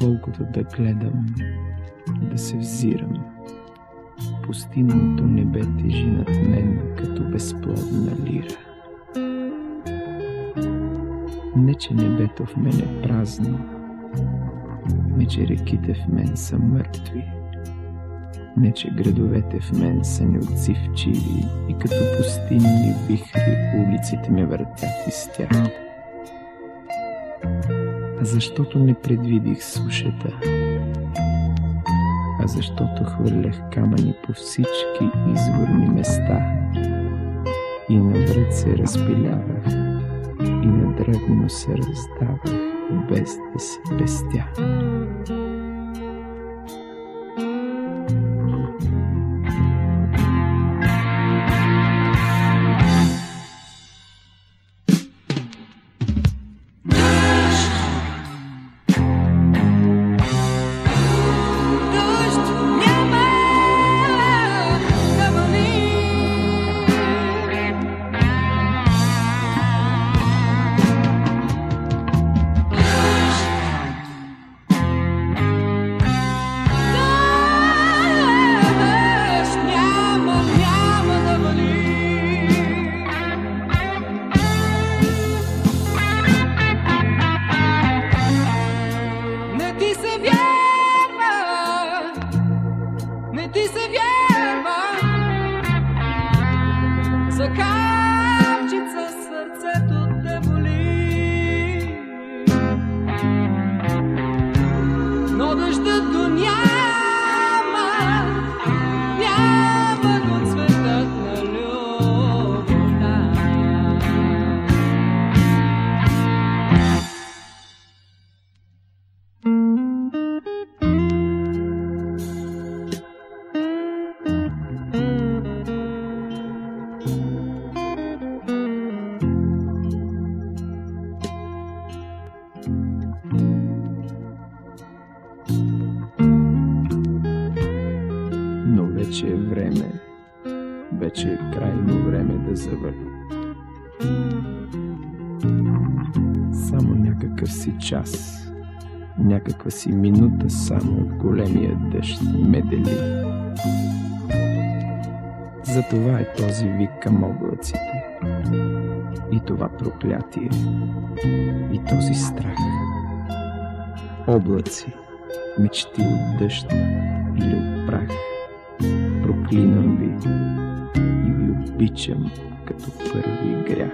да гледам, да се взирам. Пустинното небе тежи над мен като безплодна лира. Не, че небето в мен е празно, не, че реките в мен са мъртви, не, че градовете в мен са неотзивчиви и като пустинни вихри улиците ме въртят из тях. Защото не предвидих сушата, а защото хвърлях камъни по всички изворни места и навред се разпилявах и надребно се раздавах без да се пестя. Не ти се вярва, вече е време, вече е крайно време да завали. Само някакъв си час, някаква си минута само от големия дъжд ме дели. Затова е този вик към облаците. И това проклятие. И този страх. Облаци, мечти от дъжд или от прах. Проклинам ви и ви обичам като първи грях.